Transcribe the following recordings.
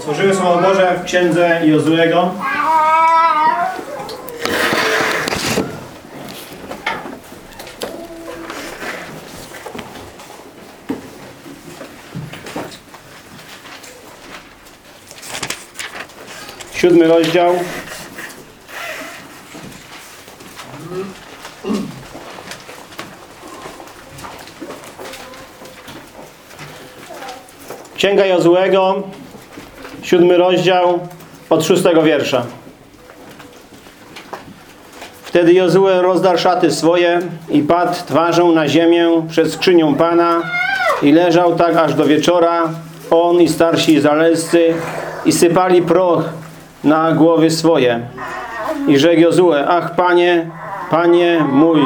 Otworzymy Słowo Boże w Księdze Jozuego. Siódmy rozdział. Księga Jozuego, siódmy rozdział, od szóstego wiersza. Wtedy Jozue rozdarł szaty swoje i padł twarzą na ziemię przed skrzynią Pana i leżał tak aż do wieczora, on i starsi izraelscy i sypali proch na głowy swoje. I rzekł Jozue, ach Panie, Panie mój,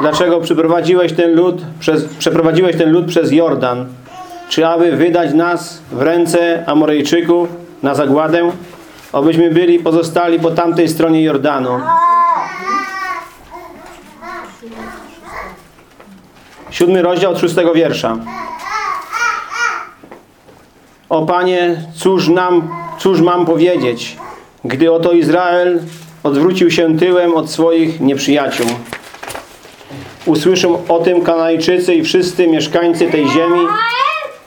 dlaczego przeprowadziłeś ten lud przez, przeprowadziłeś ten lud przez Jordan? Czy aby wydać nas w ręce Amorejczyków na zagładę? Obyśmy byli pozostali po tamtej stronie Jordanu. Siódmy rozdział od szóstego wiersza. O Panie, cóż nam, cóż mam powiedzieć, gdy oto Izrael odwrócił się tyłem od swoich nieprzyjaciół. Usłyszą o tym Kanajczycy i wszyscy mieszkańcy tej ziemi,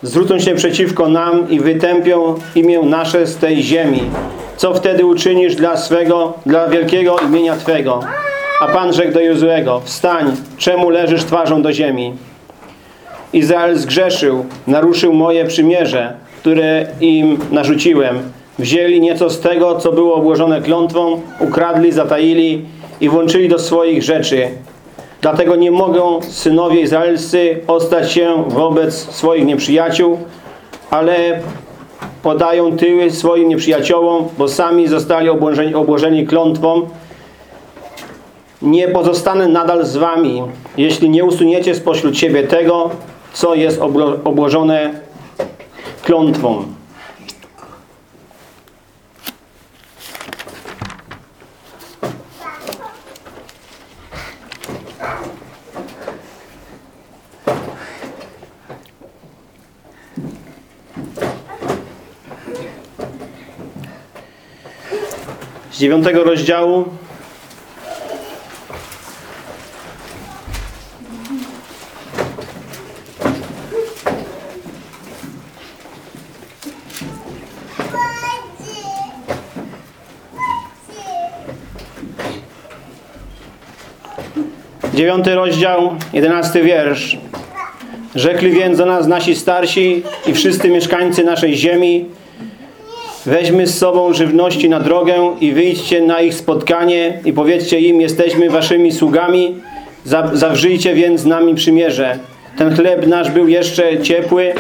zwrócą się przeciwko nam i wytępią imię nasze z tej ziemi. Co wtedy uczynisz dla swego, dla wielkiego imienia Twego? A Pan rzekł do Jozuego, wstań, czemu leżysz twarzą do ziemi? Izrael zgrzeszył, naruszył moje przymierze, które im narzuciłem. Wzięli nieco z tego, co było obłożone klątwą, ukradli, zataili i włączyli do swoich rzeczy. Dlatego nie mogą synowie izraelscy ostać się wobec swoich nieprzyjaciół, ale podają tyły swoim nieprzyjaciołom, bo sami zostali obłożeni, obłożeni klątwą. Nie pozostanę nadal z wami, jeśli nie usuniecie spośród siebie tego, co jest obłożone klątwą. Z dziewiątego rozdziału Dziewiąty rozdział, jedenasty wiersz. Rzekli więc do nas nasi starsi i wszyscy mieszkańcy naszej ziemi, weźmy z sobą żywności na drogę i wyjdźcie na ich spotkanie i powiedzcie im, jesteśmy waszymi sługami, zawrzyjcie więc z nami przymierze. Ten chleb nasz był jeszcze ciepły,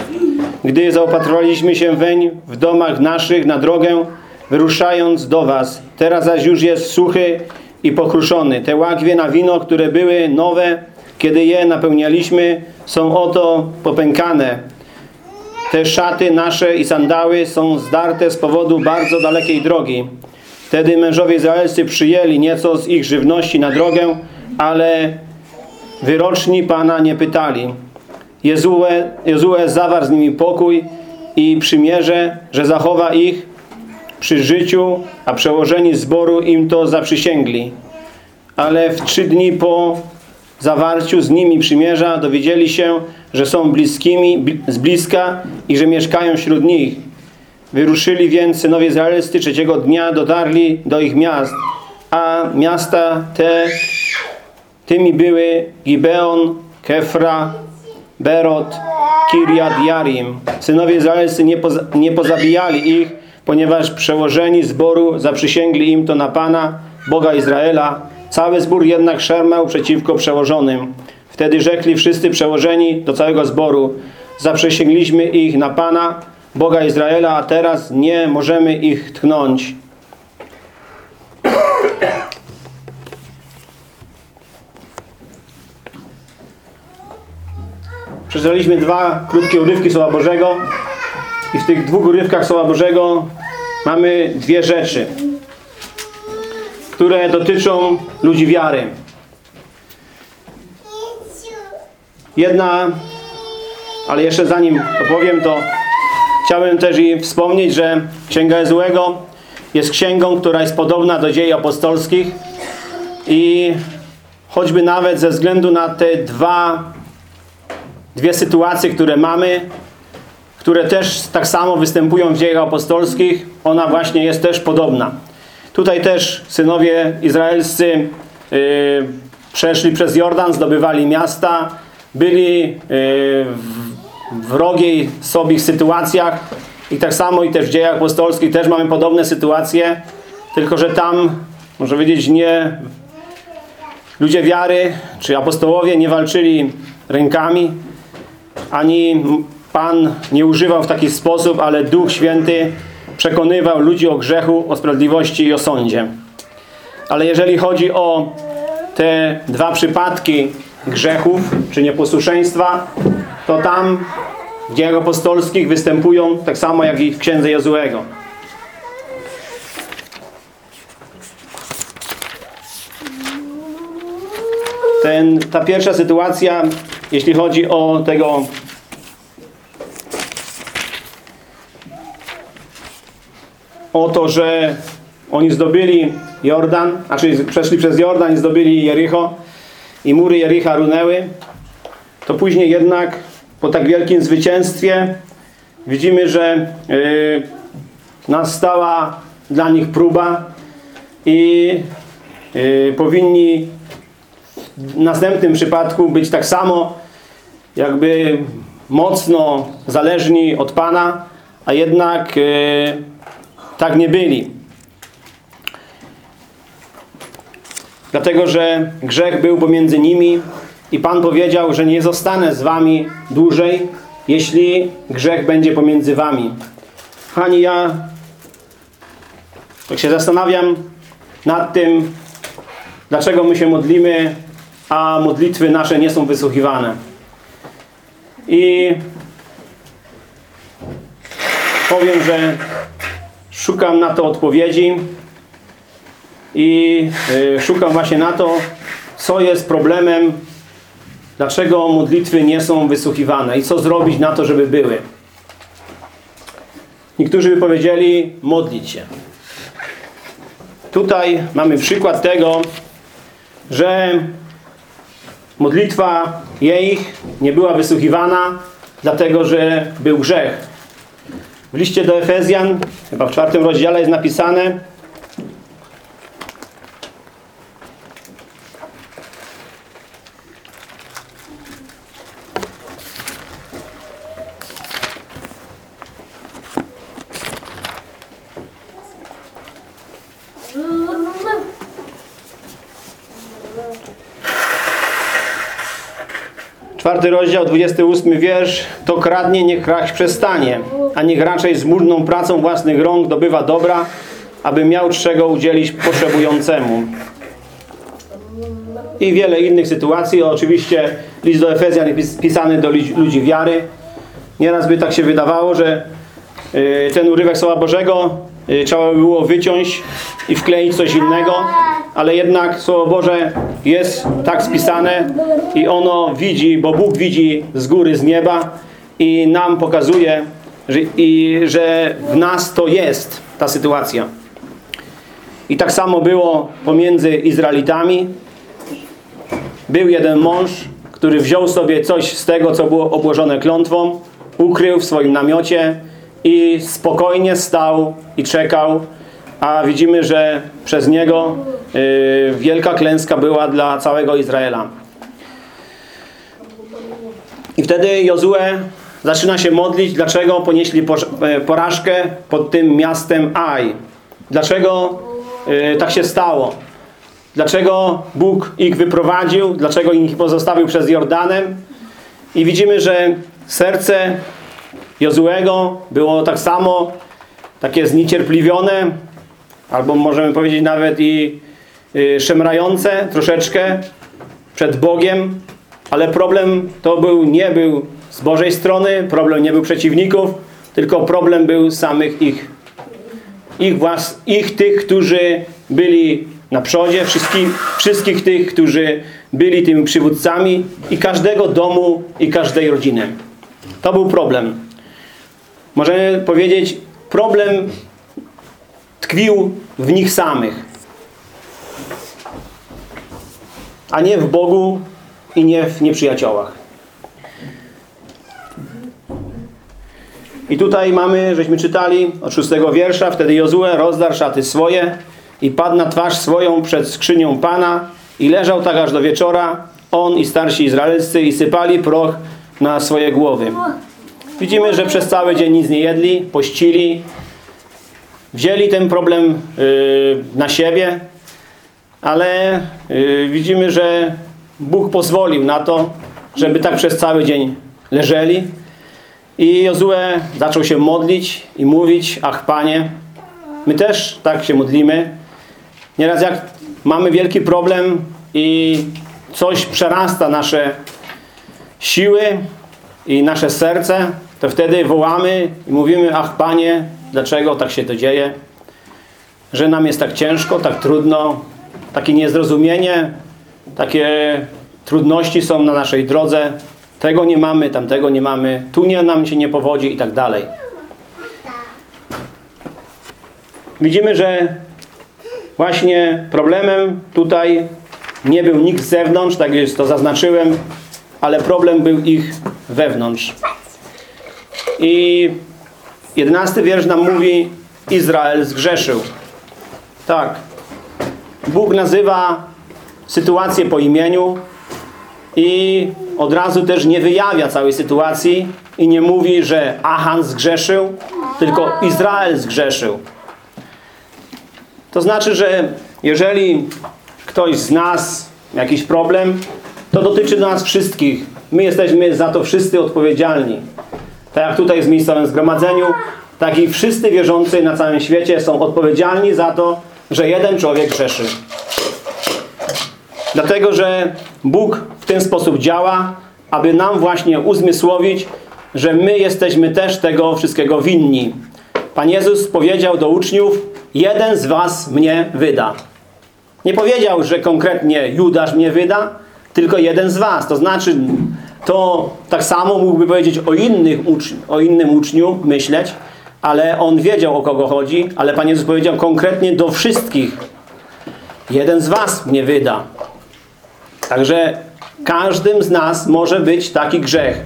gdy zaopatrowaliśmy się weń w domach naszych na drogę, wyruszając do was. Teraz zaś już jest suchy i pokruszony. Te łagwie na wino, które były nowe, kiedy je napełnialiśmy, są oto popękane. Te szaty nasze i sandały są zdarte z powodu bardzo dalekiej drogi. Wtedy mężowie izraelscy przyjęli nieco z ich żywności na drogę, ale wyroczni Pana nie pytali. Jezue, Jezue zawarł z nimi pokój i przymierze, że zachowa ich przy życiu, a przełożeni zboru im to zaprzysięgli. Ale w trzy dni po zawarciu z nimi przymierza dowiedzieli się, że są bliskimi z bliska i że mieszkają wśród nich. Wyruszyli więc synowie izraelscy trzeciego dnia, dotarli do ich miast, a miasta te tymi były Gibeon, Kefra, Berot, Kiriat Jarim. Synowie izraelscy nie, nie pozabijali ich, ponieważ przełożeni zboru zaprzysięgli im to na Pana, Boga Izraela. Cały zbór jednak szermał przeciwko przełożonym. Wtedy rzekli wszyscy przełożeni do całego zboru. Zaprzysięgliśmy ich na Pana, Boga Izraela, a teraz nie możemy ich tchnąć. Przeczytaliśmy dwa krótkie urywki Słowa Bożego i w tych dwóch urywkach Słowa Bożego mamy dwie rzeczy, które dotyczą ludzi wiary. Jedna, ale jeszcze zanim to powiem, to Chciałbym też i wspomnieć, że Księga Ezłego jest księgą, która jest podobna do dziei apostolskich i choćby nawet ze względu na te dwa, dwie sytuacje, które mamy, które też tak samo występują w dziejach apostolskich, ona właśnie jest też podobna. Tutaj też synowie izraelscy yy, przeszli przez Jordan, zdobywali miasta, byli yy, w wrogiej sobie sytuacjach. I tak samo i też w dziejach apostolskich też mamy podobne sytuacje, tylko że tam, może powiedzieć, nie ludzie wiary, czy apostołowie nie walczyli rękami, ani Pan nie używał w taki sposób, ale Duch Święty przekonywał ludzi o grzechu, o sprawiedliwości i o sądzie. Ale jeżeli chodzi o te dwa przypadki grzechów, czy nieposłuszeństwa, to tam w dziejach apostolskich występują tak samo jak i w księdze Jozuego. Ten, ta pierwsza sytuacja, jeśli chodzi o tego o to, że oni zdobyli Jordan, znaczy przeszli przez Jordan i zdobyli Jericho i mury Jericha runęły, to później jednak po tak wielkim zwycięstwie widzimy, że yy, nastała dla nich próba i yy, powinni w następnym przypadku być tak samo jakby mocno zależni od Pana, a jednak yy, tak nie byli. Dlatego, że grzech był pomiędzy nimi i Pan powiedział, że nie zostanę z wami dłużej, jeśli grzech będzie pomiędzy wami. Hani, ja tak się zastanawiam nad tym, dlaczego my się modlimy, a modlitwy nasze nie są wysłuchiwane. I powiem, że szukam na to odpowiedzi i y, szukam właśnie na to, co jest problemem Dlaczego modlitwy nie są wysłuchiwane i co zrobić na to, żeby były? Niektórzy by powiedzieli, modlić się. Tutaj mamy przykład tego, że modlitwa jej nie była wysłuchiwana, dlatego że był grzech. W liście do Efezjan, chyba w czwartym rozdziale jest napisane, Czwarty rozdział, 28 wiersz. To kradnie, niech kraść przestanie, a niech raczej z murną pracą własnych rąk dobywa dobra, aby miał czego udzielić potrzebującemu. I wiele innych sytuacji. Oczywiście list do Efezjan jest pisany do ludzi wiary. Nieraz by tak się wydawało, że y, ten urywek Słowa Bożego y, trzeba by było wyciąć i wkleić coś innego, ale jednak Słowo Boże jest tak spisane i ono widzi, bo Bóg widzi z góry, z nieba i nam pokazuje, że, i, że w nas to jest ta sytuacja. I tak samo było pomiędzy Izraelitami. Był jeden mąż, który wziął sobie coś z tego, co było obłożone klątwą, ukrył w swoim namiocie i spokojnie stał i czekał, a widzimy, że przez niego y, wielka klęska była dla całego Izraela. I wtedy Jozue zaczyna się modlić, dlaczego ponieśli e, porażkę pod tym miastem Aj. Dlaczego y, tak się stało? Dlaczego Bóg ich wyprowadził? Dlaczego ich pozostawił przez Jordanem? I widzimy, że serce Jozuego było tak samo takie zniecierpliwione, albo możemy powiedzieć nawet i y, szemrające troszeczkę przed Bogiem, ale problem to był nie był z Bożej strony, problem nie był przeciwników, tylko problem był samych ich. Ich, włas, ich tych, którzy byli na przodzie, wszystkich, wszystkich tych, którzy byli tymi przywódcami i każdego domu i każdej rodziny. To był problem. możemy powiedzieć, problem tkwił w nich samych. A nie w Bogu i nie w nieprzyjaciołach. I tutaj mamy, żeśmy czytali od szóstego wiersza, wtedy Jozue rozdarł szaty swoje i padł na twarz swoją przed skrzynią Pana i leżał tak aż do wieczora, on i starsi izraelscy i sypali proch na swoje głowy. Widzimy, że przez cały dzień nic nie jedli, pościli, wzięli ten problem yy, na siebie, ale yy, widzimy, że Bóg pozwolił na to, żeby tak przez cały dzień leżeli. I Jozue zaczął się modlić i mówić, ach Panie, my też tak się modlimy. Nieraz jak mamy wielki problem i coś przerasta nasze siły i nasze serce, to wtedy wołamy i mówimy, ach Panie, dlaczego tak się to dzieje? Że nam jest tak ciężko, tak trudno, takie niezrozumienie, takie trudności są na naszej drodze, tego nie mamy, tamtego nie mamy, tu nie, nam się nie powodzi i tak dalej. Widzimy, że właśnie problemem tutaj nie był nikt z zewnątrz, tak już to zaznaczyłem, ale problem był ich wewnątrz. I jedenasty wiersz nam mówi Izrael zgrzeszył. Tak. Bóg nazywa sytuację po imieniu i od razu też nie wyjawia całej sytuacji i nie mówi, że Achan zgrzeszył, tylko Izrael zgrzeszył. To znaczy, że jeżeli ktoś z nas jakiś problem, to dotyczy nas wszystkich. My jesteśmy za to wszyscy odpowiedzialni. Tak jak tutaj w miejscowym zgromadzeniu, tak i wszyscy wierzący na całym świecie są odpowiedzialni za to, że jeden człowiek grzeszy. Dlatego, że Bóg ten sposób działa, aby nam właśnie uzmysłowić, że my jesteśmy też tego wszystkiego winni. Pan Jezus powiedział do uczniów, jeden z was mnie wyda. Nie powiedział, że konkretnie Judasz mnie wyda, tylko jeden z was. To znaczy, to tak samo mógłby powiedzieć o, innych o innym uczniu, myśleć, ale on wiedział o kogo chodzi, ale Pan Jezus powiedział konkretnie do wszystkich. Jeden z was mnie wyda. Także każdym z nas może być taki grzech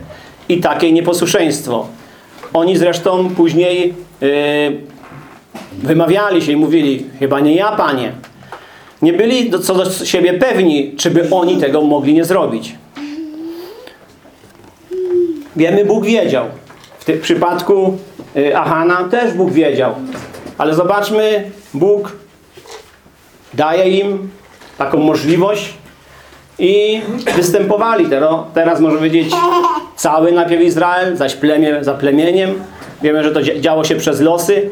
i takie nieposłuszeństwo. Oni zresztą później yy, wymawiali się i mówili, chyba nie ja, Panie. Nie byli co do siebie pewni, czy by oni tego mogli nie zrobić. Wiemy, Bóg wiedział. W tym przypadku yy, Ahana też Bóg wiedział. Ale zobaczmy, Bóg daje im taką możliwość, i występowali. Teraz może powiedzieć cały najpierw Izrael, zaś plemię za plemieniem. Wiemy, że to działo się przez losy.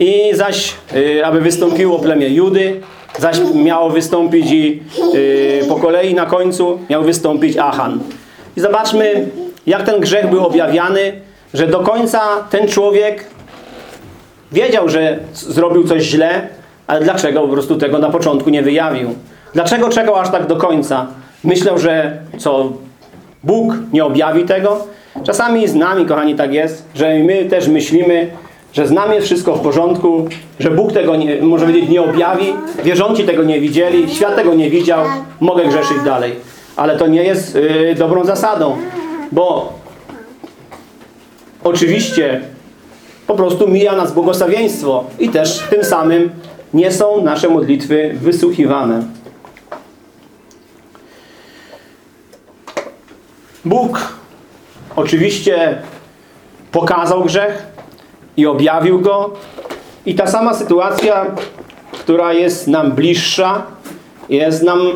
I zaś, y, aby wystąpiło plemię Judy, zaś miało wystąpić i y, po kolei na końcu miał wystąpić Achan. I zobaczmy, jak ten grzech był objawiany, że do końca ten człowiek wiedział, że zrobił coś źle, ale dlaczego po prostu tego na początku nie wyjawił. Dlaczego czekał aż tak do końca? Myślał, że co, Bóg nie objawi tego? Czasami z nami, kochani, tak jest, że my też myślimy, że z nami jest wszystko w porządku, że Bóg tego, nie, może powiedzieć, nie objawi, wierzący tego nie widzieli, świat tego nie widział, mogę grzeszyć dalej. Ale to nie jest yy, dobrą zasadą, bo oczywiście po prostu mija nas błogosławieństwo i też tym samym nie są nasze modlitwy wysłuchiwane. Bóg oczywiście pokazał grzech i objawił go. I ta sama sytuacja, która jest nam bliższa, jest nam yy,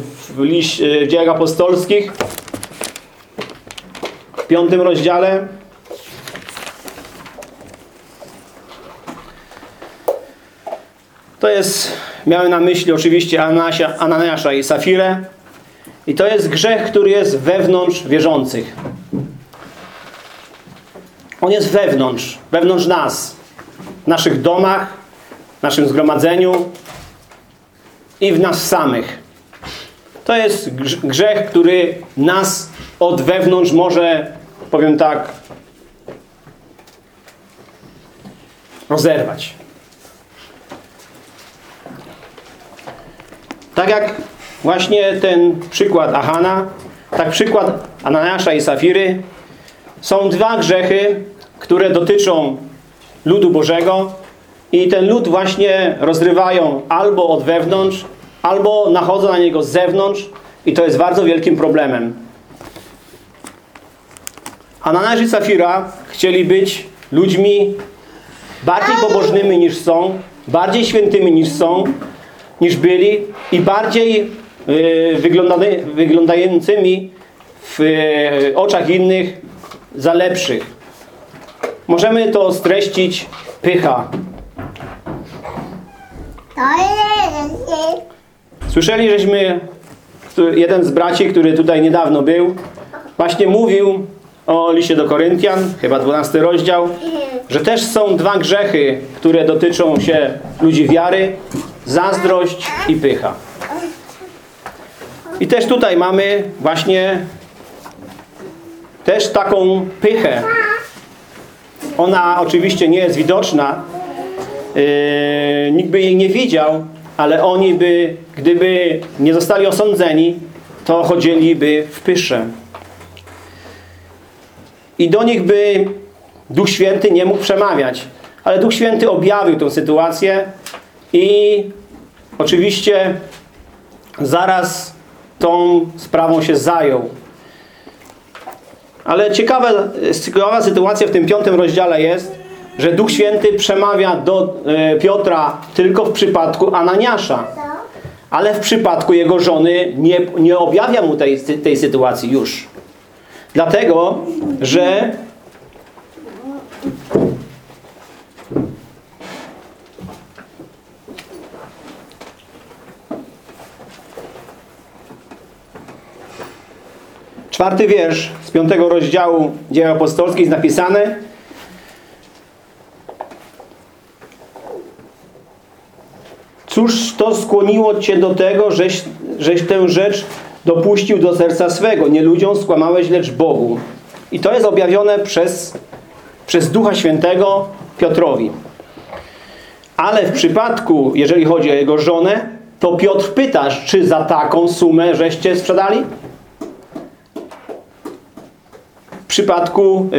w, liś, yy, w dziejach apostolskich w piątym rozdziale. To jest, miałem na myśli oczywiście Anasia, Ananiasza i Safirę, i to jest grzech, który jest wewnątrz wierzących. On jest wewnątrz, wewnątrz nas, w naszych domach, w naszym zgromadzeniu i w nas samych. To jest grzech, który nas od wewnątrz może, powiem tak, rozerwać. Tak jak właśnie ten przykład Ahana, tak przykład Ananiasza i Safiry są dwa grzechy, które dotyczą ludu Bożego i ten lud właśnie rozrywają albo od wewnątrz, albo nachodzą na niego z zewnątrz i to jest bardzo wielkim problemem. Ananiasz i Safira chcieli być ludźmi bardziej pobożnymi niż są, bardziej świętymi niż są, niż byli i bardziej wyglądającymi w y, oczach innych za lepszych. Możemy to streścić pycha. Słyszeli, żeśmy, jeden z braci, który tutaj niedawno był, właśnie mówił o liście do Koryntian, chyba 12 rozdział, że też są dwa grzechy, które dotyczą się ludzi wiary, zazdrość i pycha. I też tutaj mamy właśnie też taką pychę. Ona oczywiście nie jest widoczna, Yy, nikt by jej nie widział, ale oni by, gdyby nie zostali osądzeni, to chodziliby w pysze. I do nich by Duch Święty nie mógł przemawiać. Ale Duch Święty objawił tę sytuację i oczywiście zaraz tą sprawą się zajął. Ale ciekawa, ciekawa sytuacja w tym piątym rozdziale jest, że Duch Święty przemawia do e, Piotra tylko w przypadku Ananiasza. Ale w przypadku jego żony nie, nie objawia mu tej, tej sytuacji już. Dlatego, że czwarty wiersz z piątego rozdziału dzieł apostolskich jest napisane Cóż to skłoniło Cię do tego, żeś, żeś tę rzecz dopuścił do serca swego? Nie ludziom skłamałeś, lecz Bogu. I to jest objawione przez, przez Ducha Świętego Piotrowi. Ale w przypadku, jeżeli chodzi o jego żonę, to Piotr pytasz, czy za taką sumę żeście sprzedali? W przypadku yy,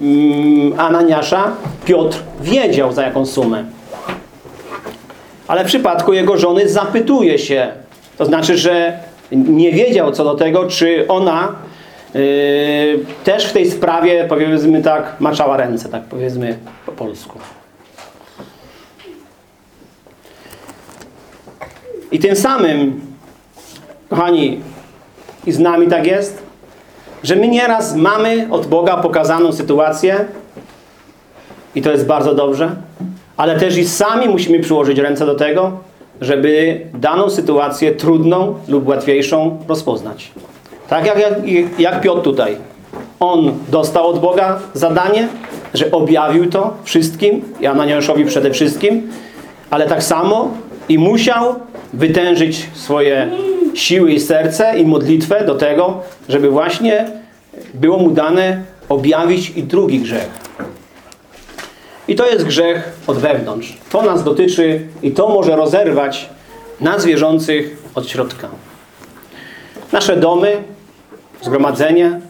yy, Ananiasza Piotr wiedział za jaką sumę. Ale w przypadku jego żony zapytuje się. To znaczy, że nie wiedział co do tego, czy ona yy, też w tej sprawie, powiedzmy tak, maczała ręce, tak powiedzmy po polsku. I tym samym, kochani, i z nami tak jest, że my nieraz mamy od Boga pokazaną sytuację i to jest bardzo dobrze, ale też i sami musimy przyłożyć ręce do tego, żeby daną sytuację trudną lub łatwiejszą rozpoznać. Tak jak, jak, jak Piotr tutaj. On dostał od Boga zadanie, że objawił to wszystkim, i Ananiaszowi przede wszystkim, ale tak samo i musiał wytężyć swoje siły i serce i modlitwę do tego, żeby właśnie było mu dane objawić i drugi grzech. I to jest grzech od wewnątrz. To nas dotyczy i to może rozerwać nas wierzących od środka. Nasze domy, zgromadzenie,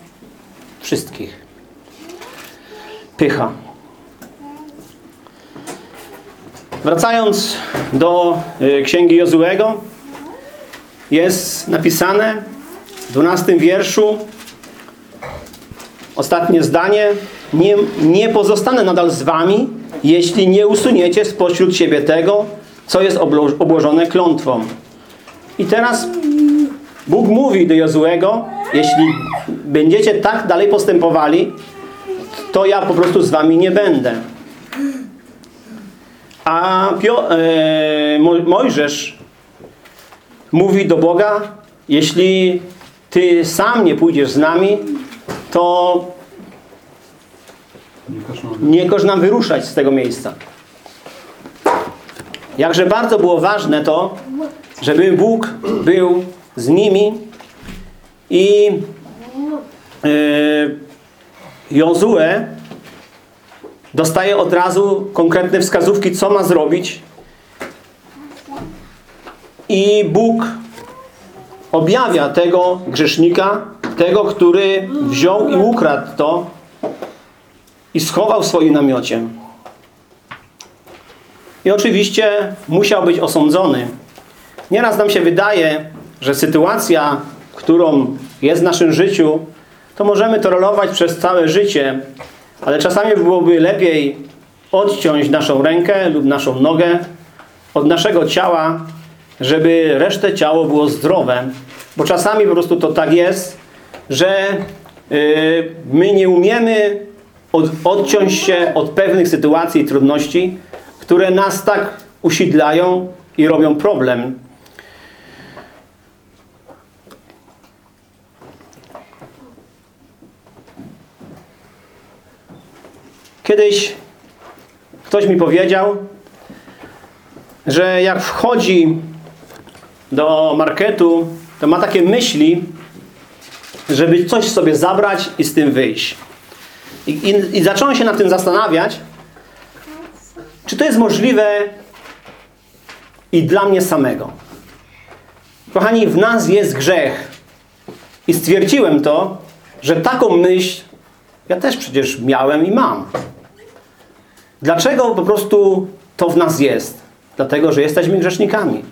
wszystkich. Pycha. Wracając do y, księgi Jozuego, jest napisane w 12 wierszu ostatnie zdanie nie, nie pozostanę nadal z wami, jeśli nie usuniecie spośród siebie tego, co jest obłożone klątwą. I teraz Bóg mówi do Jozuego, jeśli będziecie tak dalej postępowali, to ja po prostu z wami nie będę. A Pio, e, Mo, Mojżesz mówi do Boga, jeśli ty sam nie pójdziesz z nami, to nie każ nam wyruszać z tego miejsca. Jakże bardzo było ważne to, żeby Bóg był z nimi i yy, Jozue dostaje od razu konkretne wskazówki, co ma zrobić. I Bóg objawia tego grzesznika, tego, który wziął i ukradł to i schował w swoim namiocie. I oczywiście musiał być osądzony. Nieraz nam się wydaje, że sytuacja, którą jest w naszym życiu, to możemy tolerować przez całe życie, ale czasami byłoby lepiej odciąć naszą rękę lub naszą nogę od naszego ciała, żeby resztę ciało było zdrowe. Bo czasami po prostu to tak jest, że yy, my nie umiemy od, odciąć się od pewnych sytuacji i trudności, które nas tak usidlają i robią problem. Kiedyś ktoś mi powiedział, że jak wchodzi do marketu, to ma takie myśli, żeby coś sobie zabrać i z tym wyjść. I, i, I zacząłem się nad tym zastanawiać, czy to jest możliwe i dla mnie samego. Kochani, w nas jest grzech. I stwierdziłem to, że taką myśl ja też przecież miałem i mam. Dlaczego po prostu to w nas jest? Dlatego, że jesteśmy grzesznikami.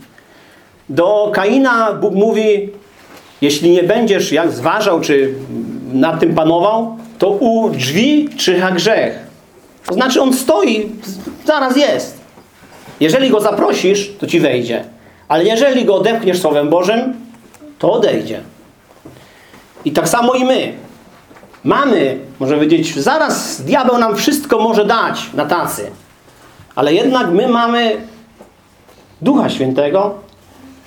Do Kaina Bóg mówi, jeśli nie będziesz jak zważał, czy nad tym panował, to u drzwi czyha grzech. To znaczy on stoi, zaraz jest. Jeżeli go zaprosisz, to ci wejdzie. Ale jeżeli go odepchniesz Słowem Bożym, to odejdzie. I tak samo i my. Mamy, może powiedzieć, zaraz diabeł nam wszystko może dać na tacy. Ale jednak my mamy Ducha Świętego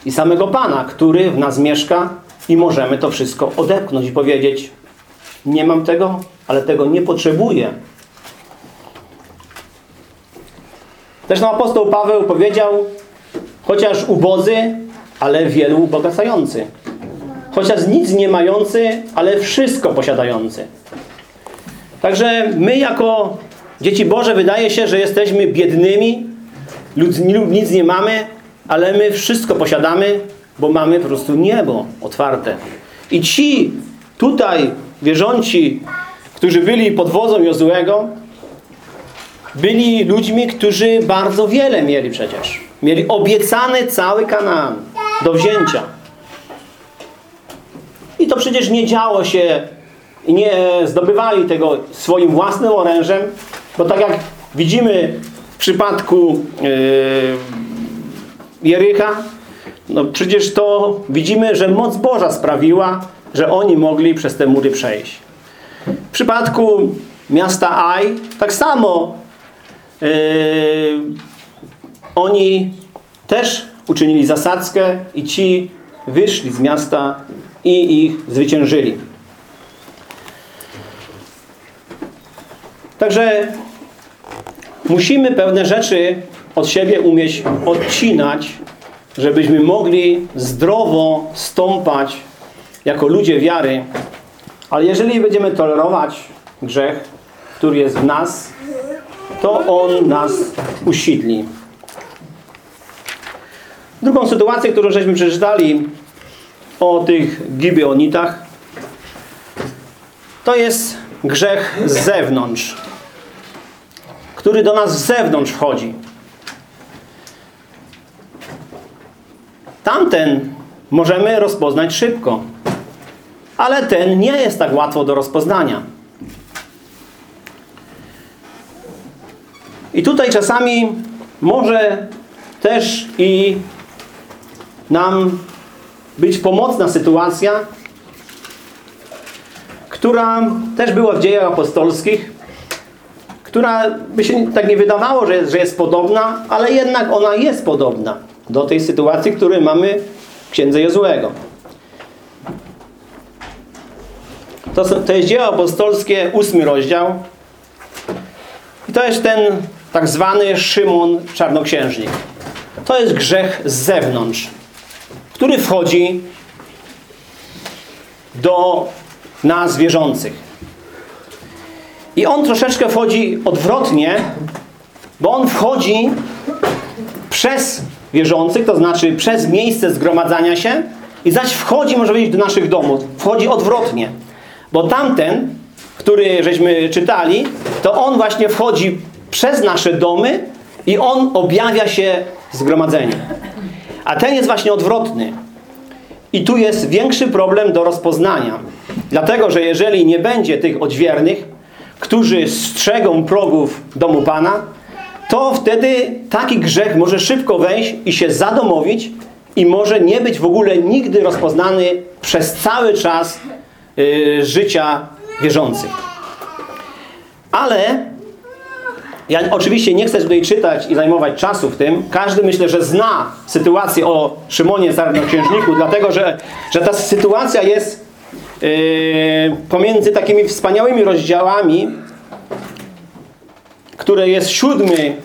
i samego Pana, który w nas mieszka i możemy to wszystko odepchnąć i powiedzieć nie mam tego, ale tego nie potrzebuję. Zresztą apostoł Paweł powiedział, chociaż ubodzy, ale wielu ubogacający. Chociaż nic nie mający, ale wszystko posiadający. Także my jako dzieci Boże wydaje się, że jesteśmy biednymi, lub nic nie mamy, ale my wszystko posiadamy, bo mamy po prostu niebo otwarte. I ci tutaj wierząci, którzy byli pod wodzą Jozuego, byli ludźmi, którzy bardzo wiele mieli przecież. Mieli obiecany cały Kanaan do wzięcia. I to przecież nie działo się nie zdobywali tego swoim własnym orężem, bo tak jak widzimy w przypadku yy, Jericha, no przecież to widzimy, że moc Boża sprawiła, że oni mogli przez te mury przejść. W przypadku miasta Aj tak samo yy, oni też uczynili zasadzkę i ci wyszli z miasta i ich zwyciężyli. Także musimy pewne rzeczy od siebie umieć odcinać, żebyśmy mogli zdrowo stąpać jako ludzie wiary. Ale jeżeli będziemy tolerować grzech, który jest w nas, to on nas usidli. Drugą sytuację, którą żeśmy przeczytali o tych Gibeonitach, to jest grzech z zewnątrz, który do nas z zewnątrz wchodzi. Tamten możemy rozpoznać szybko, ale ten nie jest tak łatwo do rozpoznania. I tutaj czasami może też i nam być pomocna sytuacja, która też była w dziejach apostolskich, która by się tak nie wydawało, że jest, że jest podobna, ale jednak ona jest podobna do tej sytuacji, której mamy w Księdze Jozuego. To, to jest dzieło apostolskie, ósmy rozdział. I to jest ten tak zwany Szymon Czarnoksiężnik. To jest grzech z zewnątrz, który wchodzi do nas wierzących. I on troszeczkę wchodzi odwrotnie, bo on wchodzi przez wierzących, to znaczy przez miejsce zgromadzania się i zaś wchodzi, może powiedzieć, do naszych domów. Wchodzi odwrotnie. Bo tamten, który żeśmy czytali, to on właśnie wchodzi przez nasze domy i on objawia się zgromadzeniu. A ten jest właśnie odwrotny. I tu jest większy problem do rozpoznania. Dlatego, że jeżeli nie będzie tych odźwiernych, którzy strzegą progów domu Pana, to wtedy taki grzech może szybko wejść i się zadomowić i może nie być w ogóle nigdy rozpoznany przez cały czas yy, życia wierzących. Ale ja oczywiście nie chcę tutaj czytać i zajmować czasu w tym. Każdy myślę, że zna sytuację o Szymonie Czarnoksiężniku, dlatego że, że ta sytuacja jest yy, pomiędzy takimi wspaniałymi rozdziałami, które jest siódmy,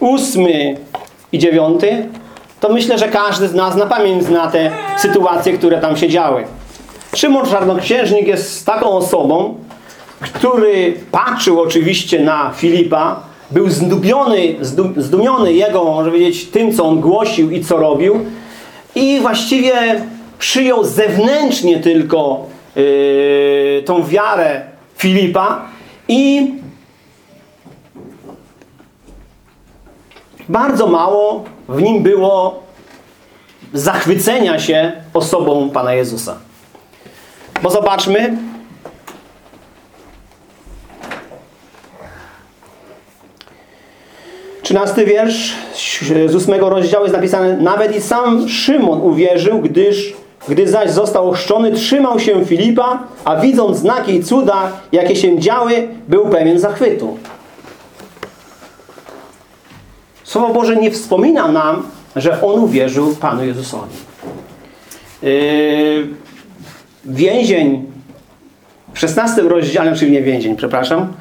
ósmy i dziewiąty, to myślę, że każdy z nas na pamięć zna te sytuacje, które tam się działy. Szymon Czarnoksiężnik jest taką osobą, który patrzył oczywiście na Filipa, był zdumiony, zdumiony jego, może powiedzieć, tym, co on głosił i co robił i właściwie przyjął zewnętrznie tylko yy, tą wiarę Filipa i bardzo mało w nim było zachwycenia się osobą Pana Jezusa. Bo zobaczmy, Trzynasty wiersz z ósmego rozdziału jest napisane Nawet i sam Szymon uwierzył, gdyż gdy zaś został ochrzczony, trzymał się Filipa, a widząc znaki i cuda, jakie się działy, był pewien zachwytu. Słowo Boże nie wspomina nam, że on uwierzył Panu Jezusowi. Yy, więzień w 16 rozdziale, czyli nie więzień, przepraszam,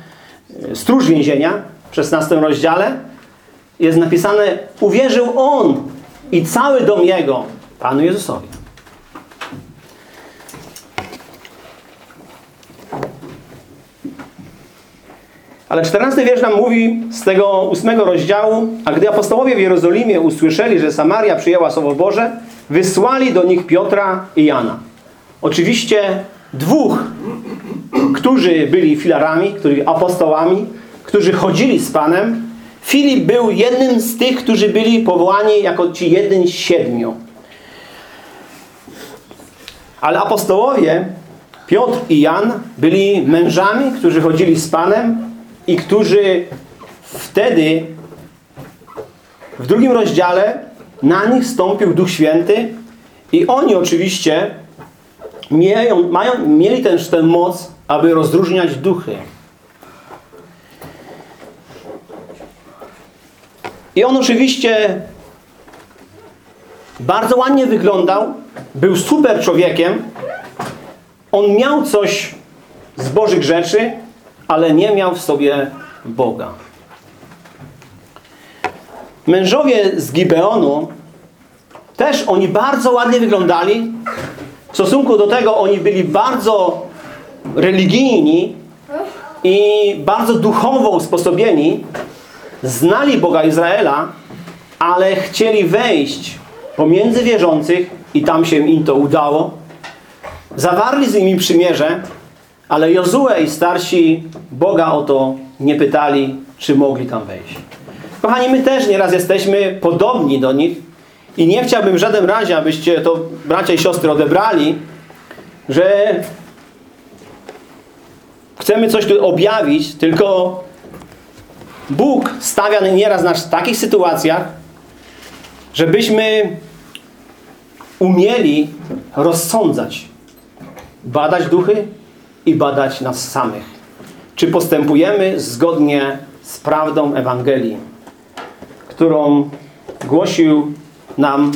yy, stróż więzienia w 16 rozdziale jest napisane, uwierzył on i cały dom jego Panu Jezusowi. Ale 14 wiersz nam mówi z tego ósmego rozdziału, a gdy apostołowie w Jerozolimie usłyszeli, że Samaria przyjęła Słowo Boże, wysłali do nich Piotra i Jana. Oczywiście dwóch, którzy byli filarami, którzy apostołami, którzy chodzili z Panem. Filip był jednym z tych, którzy byli powołani jako ci jeden z siedmiu. Ale apostołowie, Piotr i Jan, byli mężami, którzy chodzili z Panem, i którzy wtedy w drugim rozdziale na nich stąpił Duch Święty i oni oczywiście mają, mają, mieli też tę moc, aby rozróżniać duchy. I on oczywiście bardzo ładnie wyglądał, był super człowiekiem, on miał coś z Bożych rzeczy, ale nie miał w sobie Boga. Mężowie z Gibeonu też oni bardzo ładnie wyglądali. W stosunku do tego oni byli bardzo religijni i bardzo duchowo usposobieni. Znali Boga Izraela, ale chcieli wejść pomiędzy wierzących i tam się im to udało. Zawarli z nimi przymierze, ale Jozue i starsi Boga o to nie pytali, czy mogli tam wejść. Kochani, my też nieraz jesteśmy podobni do nich i nie chciałbym w żadnym razie, abyście to bracia i siostry odebrali, że chcemy coś tu objawić, tylko Bóg stawia nieraz nas w takich sytuacjach, żebyśmy umieli rozsądzać, badać duchy, i badać nas samych. Czy postępujemy zgodnie z prawdą Ewangelii, którą głosił nam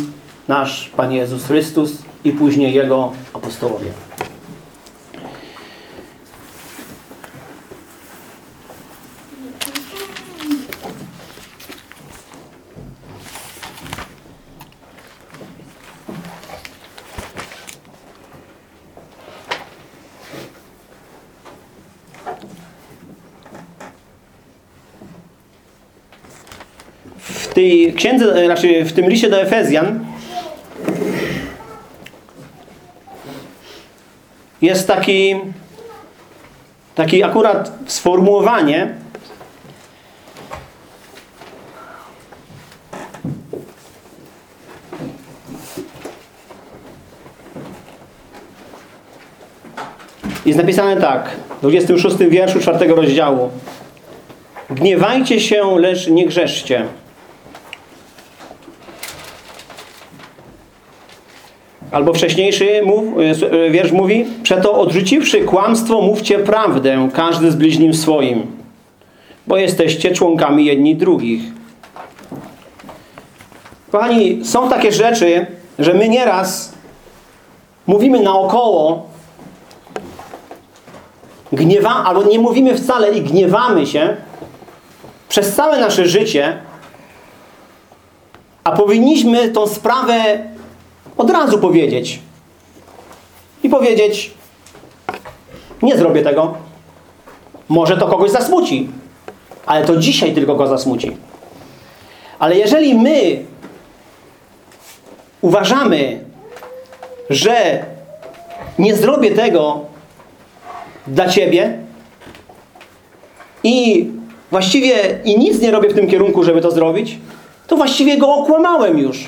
nasz Pan Jezus Chrystus i później Jego apostołowie. W tej księdze, raczej w tym liście do Efezjan jest taki taki akurat sformułowanie Jest napisane tak, w 26 wierszu 4 rozdziału. Gniewajcie się, lecz nie grzeszcie. Albo wcześniejszy mów, e, wiersz mówi, przeto odrzuciwszy kłamstwo, mówcie prawdę, każdy z bliźnim swoim, bo jesteście członkami jedni drugich. Kochani, są takie rzeczy, że my nieraz mówimy naokoło, gniewa, albo nie mówimy wcale i gniewamy się przez całe nasze życie, a powinniśmy tą sprawę od razu powiedzieć. I powiedzieć, nie zrobię tego. Może to kogoś zasmuci, ale to dzisiaj tylko go zasmuci. Ale jeżeli my uważamy, że nie zrobię tego dla Ciebie i właściwie i nic nie robię w tym kierunku, żeby to zrobić, to właściwie go okłamałem już.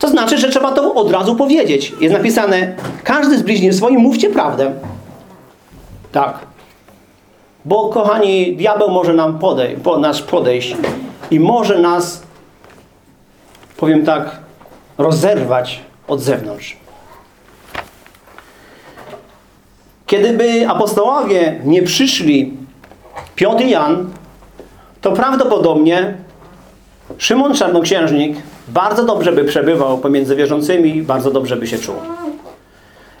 To znaczy, że trzeba to od razu powiedzieć. Jest napisane, każdy z bliźnim swoim mówcie prawdę. Tak. Bo, kochani, diabeł może nam podej po nas podejść i może nas, powiem tak, rozerwać od zewnątrz. Kiedyby apostołowie nie przyszli, Piotr i Jan, to prawdopodobnie Szymon Czarnoksiężnik bardzo dobrze by przebywał pomiędzy wierzącymi, bardzo dobrze by się czuł.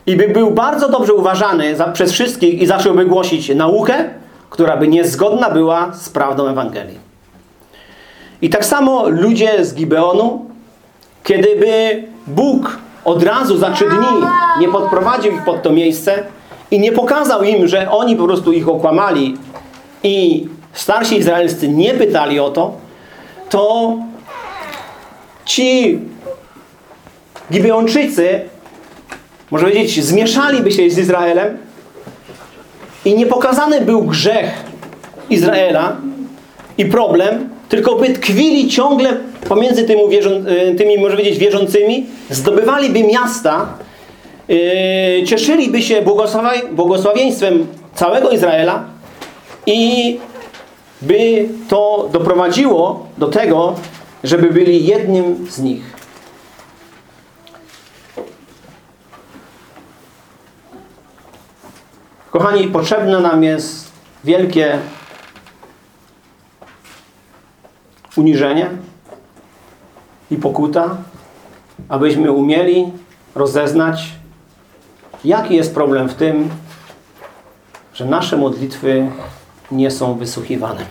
I by był bardzo dobrze uważany za, przez wszystkich i zacząłby głosić naukę, która by niezgodna była z prawdą Ewangelii. I tak samo ludzie z Gibeonu, kiedyby Bóg od razu za trzy dni nie podprowadził ich pod to miejsce i nie pokazał im, że oni po prostu ich okłamali i starsi izraelscy nie pytali o to, to ci Gibeonczycy, można powiedzieć, zmieszaliby się z Izraelem i nie pokazany był grzech Izraela i problem, tylko by tkwili ciągle pomiędzy tymi, tymi można powiedzieć, wierzącymi, zdobywaliby miasta, yy, cieszyliby się błogosławieństwem całego Izraela i by to doprowadziło do tego, żeby byli jednym z nich. Kochani, potrzebne nam jest wielkie uniżenie i pokuta, abyśmy umieli rozeznać, jaki jest problem w tym, że nasze modlitwy nie są wysłuchiwane.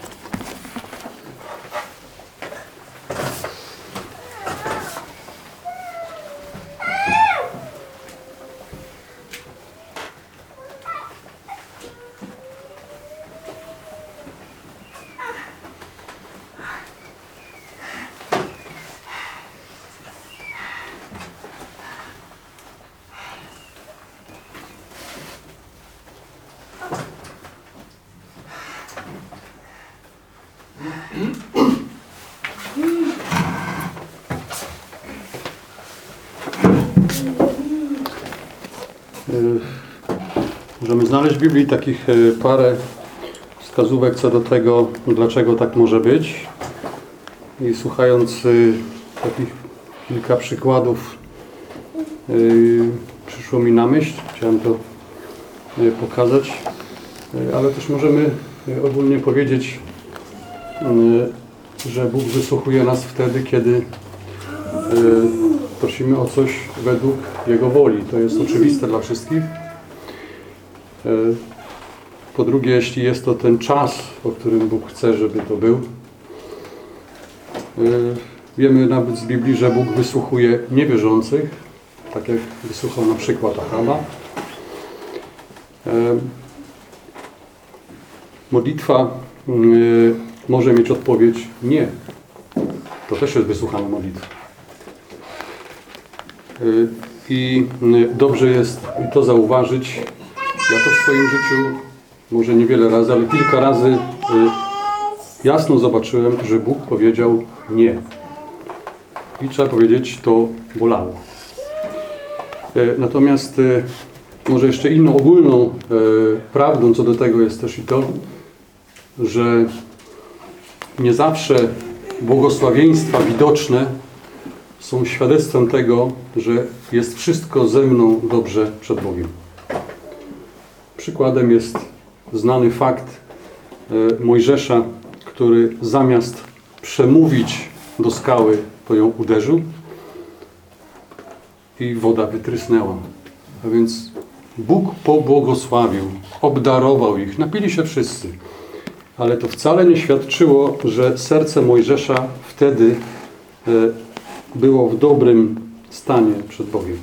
Możemy znaleźć w Biblii takich e, parę wskazówek co do tego, dlaczego tak może być. I słuchając e, takich kilka przykładów e, przyszło mi na myśl, chciałem to pokazać, ale też możemy ogólnie powiedzieć, że Bóg wysłuchuje nas wtedy, kiedy prosimy o coś według Jego woli. To jest oczywiste dla wszystkich. E, po drugie, jeśli jest to ten czas, o którym Bóg chce, żeby to był. E, wiemy nawet z Biblii, że Bóg wysłuchuje niewierzących, tak jak wysłuchał na przykład Ahaba. E, modlitwa może mieć odpowiedź nie. To też jest wysłuchana modlitwa. I dobrze jest to zauważyć. Ja to w swoim życiu, może niewiele razy, ale kilka razy y, jasno zobaczyłem, że Bóg powiedział nie. I trzeba powiedzieć, to bolało. Y, Natomiast y, może jeszcze inną ogólną y, prawdą co do tego jest też i to, że nie zawsze błogosławieństwa widoczne są świadectwem tego, że jest wszystko ze mną dobrze przed Bogiem. Przykładem jest znany fakt e, Mojżesza, który zamiast przemówić do skały, to ją uderzył i woda wytrysnęła. A więc Bóg pobłogosławił, obdarował ich, napili się wszyscy. Ale to wcale nie świadczyło, że serce Mojżesza wtedy e, było w dobrym stanie przed Bogiem.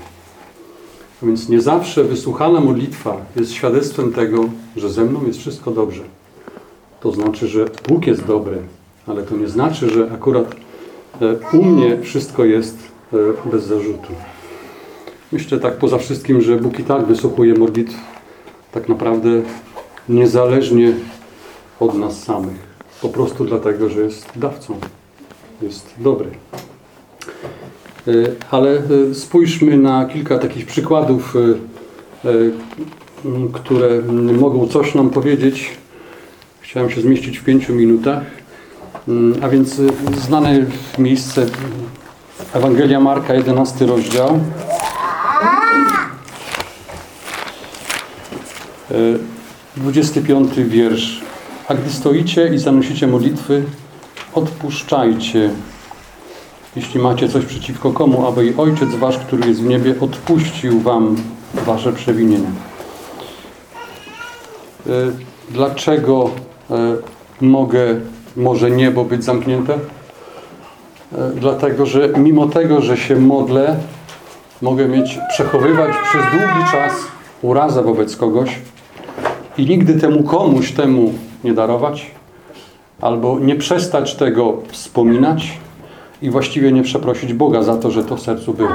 A więc nie zawsze wysłuchana modlitwa jest świadectwem tego, że ze mną jest wszystko dobrze. To znaczy, że Bóg jest dobry, ale to nie znaczy, że akurat e, u mnie wszystko jest e, bez zarzutu. Myślę tak poza wszystkim, że Bóg i tak wysłuchuje modlitw tak naprawdę niezależnie od nas samych. Po prostu dlatego, że jest dawcą. Jest dobry. E, Ale e, spójrzmy na kilka takich przykładów, e, które mogą coś nam powiedzieć. Chciałem się zmieścić w pięciu minutach. Mm, A więc znane miejsce Ewangelia Marka, 11 rozdział. E, 25 wiersz. A gdy stoicie i zanosicie modlitwy, odpuszczajcie. Jeśli macie coś przeciwko komu, aby i Ojciec Wasz, który jest w niebie, odpuścił Wam Wasze przewinienia. E, Dlaczego e, mogę, może niebo być zamknięte? E, Dlatego, że mimo tego, że się modlę, mogę mieć, przechowywać przez długi czas urazę wobec kogoś i nigdy temu komuś temu nie darować, albo nie przestać tego wspominać i właściwie nie przeprosić Boga za to, że to w sercu było.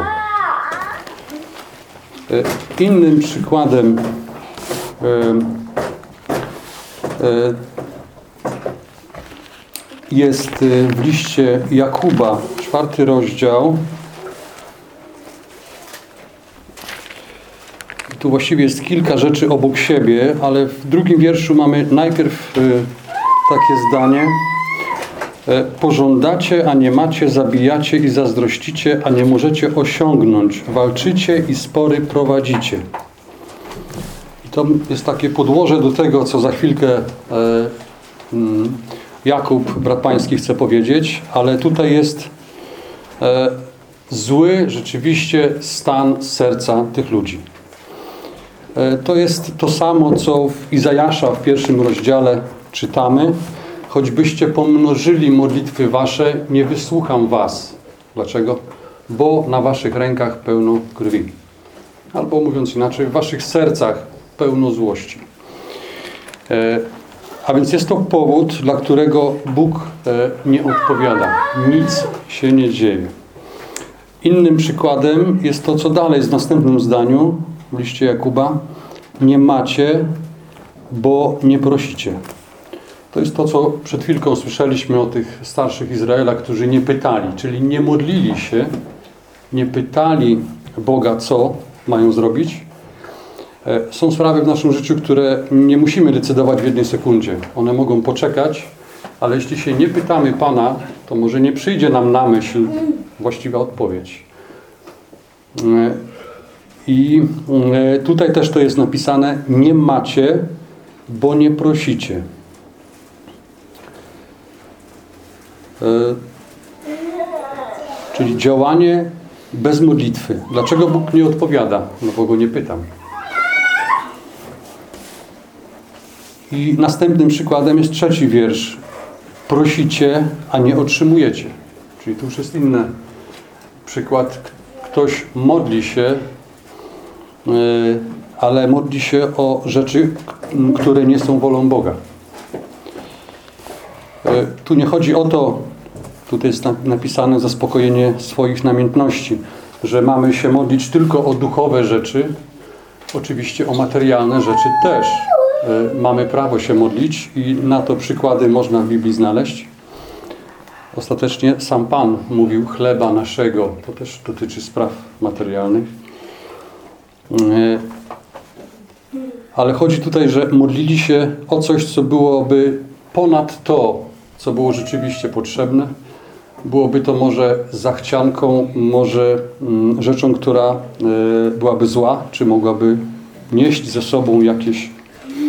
E, Innym przykładem e, e, jest w liście Jakuba, czwarty rozdział. Tu właściwie jest kilka rzeczy obok siebie, ale w drugim wierszu mamy najpierw takie zdanie. E, Pożądacie, a nie macie, zabijacie i zazdrościcie, a nie możecie osiągnąć. Walczycie i spory prowadzicie. I to jest takie podłoże do tego, co za chwilkę e, mm, Jakub, brat pański, chce powiedzieć, ale tutaj jest e, zły rzeczywiście stan serca tych ludzi. To jest to samo, co w Izajasza w pierwszym rozdziale czytamy. Choćbyście pomnożyli modlitwy wasze, nie wysłucham was. Dlaczego? Bo na waszych rękach pełno krwi. Albo mówiąc inaczej, w waszych sercach pełno złości. E, A więc jest to powód, dla którego Bóg e, nie odpowiada. Nic się nie dzieje. Innym przykładem jest to, co dalej w następnym zdaniu w liście Jakuba. Nie macie, bo nie prosicie. To jest to, co przed chwilką słyszeliśmy o tych starszych Izraela, którzy nie pytali, czyli nie modlili się, nie pytali Boga, co mają zrobić. E, Są sprawy w naszym życiu, które nie musimy decydować w jednej sekundzie. One mogą poczekać, ale jeśli się nie pytamy Pana, to może nie przyjdzie nam na myśl właściwa odpowiedź. E, I e, tutaj też to jest napisane, nie macie, bo nie prosicie. E, Czyli działanie bez modlitwy. Dlaczego Bóg nie odpowiada? No bo go nie pytam. I następnym przykładem jest trzeci wiersz. Prosicie, a nie otrzymujecie. Czyli tu już jest inny przykład. Ktoś modli się, yy, ale modli się o rzeczy, które nie są wolą Boga. E, Tu nie chodzi o to, tutaj jest na- napisane zaspokojenie swoich namiętności, że mamy się modlić tylko o duchowe rzeczy, oczywiście o materialne rzeczy też. E, Mamy prawo się modlić i na to przykłady można w Biblii znaleźć. Ostatecznie sam Pan mówił chleba naszego. To też dotyczy spraw materialnych. E, Ale chodzi tutaj, że modlili się o coś, co byłoby ponad to, co było rzeczywiście potrzebne. Byłoby to może zachcianką, może mm, rzeczą, która e, byłaby zła, czy mogłaby nieść ze sobą jakieś,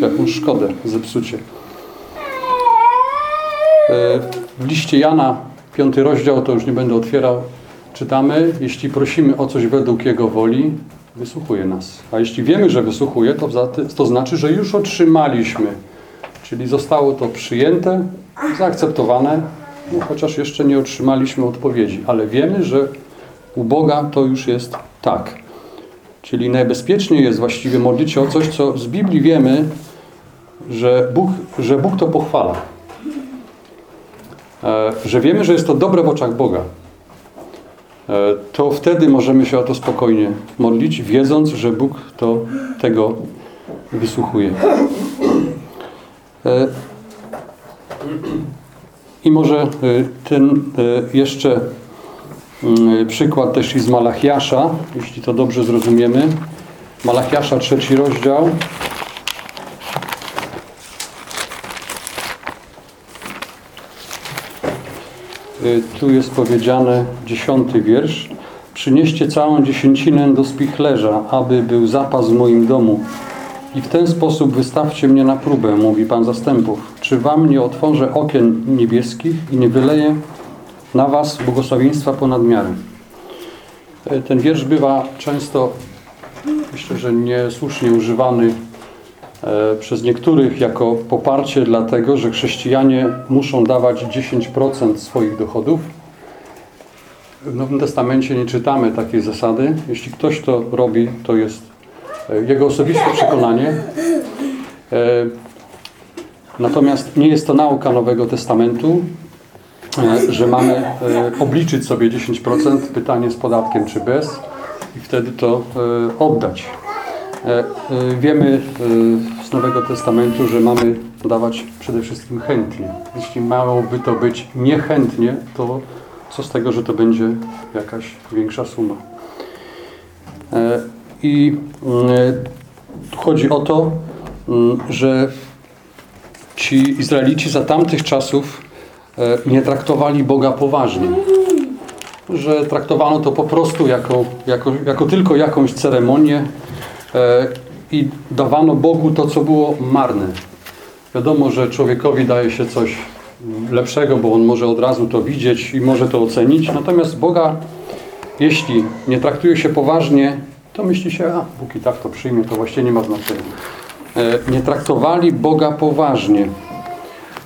jakąś szkodę, zepsucie. E, W liście Jana, piąty rozdział, to już nie będę otwierał, czytamy, jeśli prosimy o coś według Jego woli, wysłuchuje nas. A jeśli wiemy, że wysłuchuje, to, to znaczy, że już otrzymaliśmy. Czyli zostało to przyjęte, zaakceptowane, no, chociaż jeszcze nie otrzymaliśmy odpowiedzi, ale wiemy, że u Boga to już jest tak. Czyli najbezpieczniej jest właściwie modlić się o coś, co z Biblii wiemy, że Bóg, że Bóg to pochwala. E, że wiemy, że jest to dobre w oczach Boga, e, to wtedy możemy się o to spokojnie modlić, wiedząc, że Bóg to tego wysłuchuje. I może e, ten e, jeszcze mm, przykład też i z Malachiasza, jeśli to dobrze zrozumiemy. Malachiasza, trzeci rozdział. Y, Tu jest powiedziane dziesiąty wiersz. Przynieście całą dziesięcinę do spichlerza, aby był zapas w moim domu. I w ten sposób wystawcie mnie na próbę, mówi Pan zastępów. Czy wam nie otworzę okien niebieskich i nie wyleję na was błogosławieństwa ponad miarę? Y, Ten wiersz bywa często, myślę, że niesłusznie używany e, przez niektórych jako poparcie dla tego, że chrześcijanie muszą dawać 10% swoich dochodów. W Nowym Testamencie nie czytamy takiej zasady. Jeśli ktoś to robi, to jest e, jego osobiste przekonanie. E, Natomiast nie jest to nauka Nowego Testamentu, e, że mamy e, obliczyć sobie 10%, pytanie z podatkiem czy bez i wtedy to e, oddać. E, e, Wiemy e, z Nowego Testamentu, że mamy dawać przede wszystkim chętnie. Jeśli miałoby to być niechętnie, to co z tego, że to będzie jakaś większa suma. I tu chodzi o to, mm, że ci Izraelici za tamtych czasów e, nie traktowali Boga poważnie. Że traktowano to po prostu jako, jako, jako tylko jakąś ceremonię i dawano Bogu to, co było marne. Wiadomo, że człowiekowi daje się coś lepszego, bo on może od razu to widzieć i może to ocenić. Natomiast Boga, jeśli nie traktuje się poważnie, to myśli się, a Bóg i tak to przyjmie, to właściwie nie ma znaczenia. E, Nie traktowali Boga poważnie.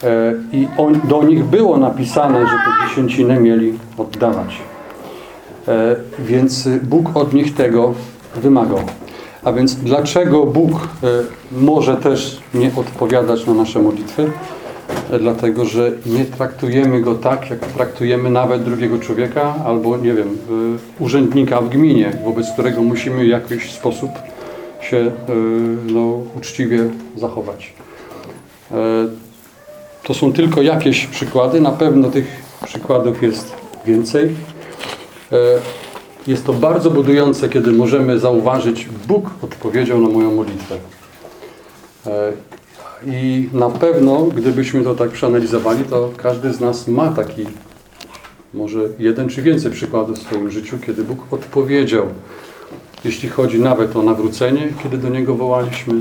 E, I do nich było napisane, że te dziesięcinę mieli oddawać. E, Więc Bóg od nich tego wymagał. A więc dlaczego Bóg może też nie odpowiadać na nasze modlitwy? E, Dlatego, że nie traktujemy Go tak, jak traktujemy nawet drugiego człowieka albo, nie wiem, e, urzędnika w gminie, wobec którego musimy w jakiś sposób się e, no, uczciwie zachować. E, To są tylko jakieś przykłady, na pewno tych przykładów jest więcej. E, Jest to bardzo budujące, kiedy możemy zauważyć, Bóg odpowiedział na moją modlitwę. I na pewno, gdybyśmy to tak przeanalizowali, to każdy z nas ma taki, może jeden czy więcej przykładów w swoim życiu, kiedy Bóg odpowiedział. Jeśli chodzi nawet o nawrócenie, kiedy do Niego wołaliśmy,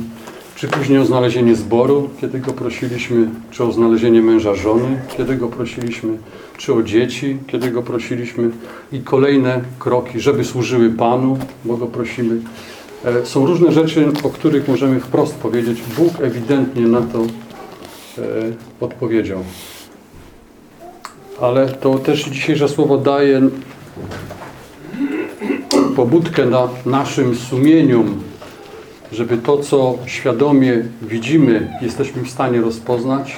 czy później o znalezienie zboru, kiedy Go prosiliśmy, czy o znalezienie męża, żony, kiedy Go prosiliśmy, czy o dzieci, kiedy Go prosiliśmy i kolejne kroki, żeby służyły Panu, bo Go prosimy. E, Są różne rzeczy, o których możemy wprost powiedzieć, Bóg ewidentnie na to e, odpowiedział. Ale to też dzisiejsze słowo daje pobudkę na naszym sumieniom, żeby to, co świadomie widzimy, jesteśmy w stanie rozpoznać,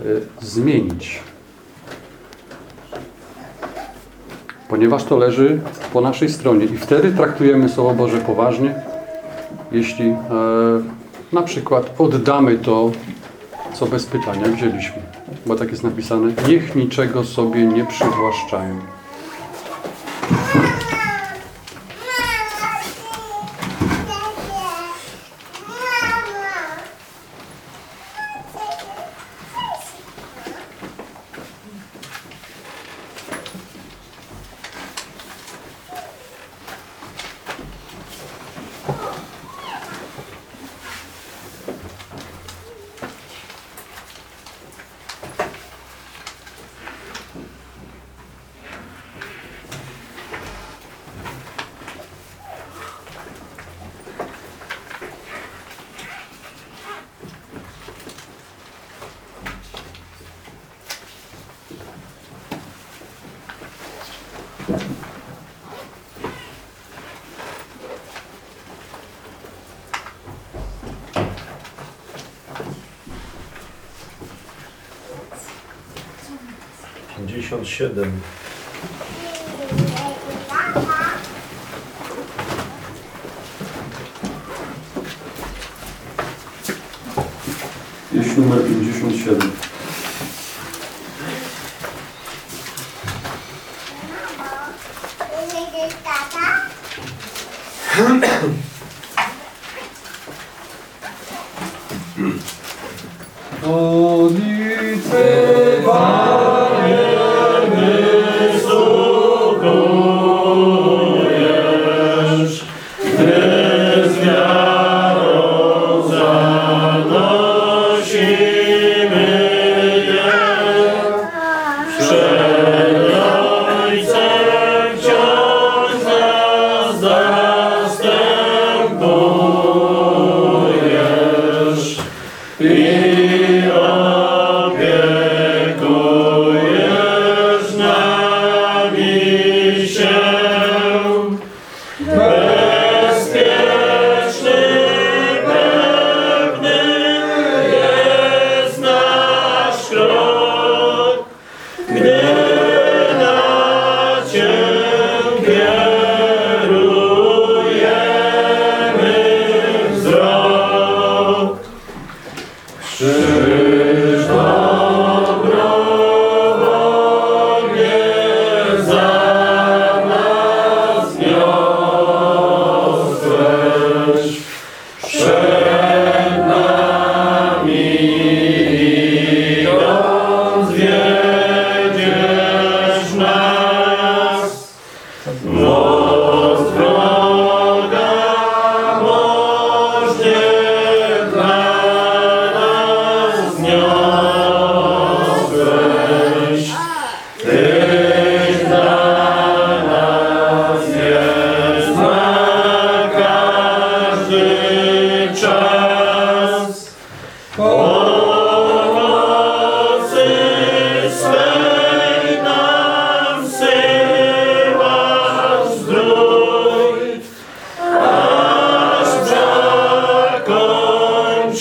e, zmienić. Ponieważ to leży po naszej stronie i wtedy traktujemy Słowo Boże poważnie, jeśli e, na przykład oddamy to, co bez pytania wzięliśmy. Bo tak jest napisane, niech niczego sobie nie przywłaszczają. Pięćdziesiąt siedem. Pieśń numer 57. the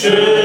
Czy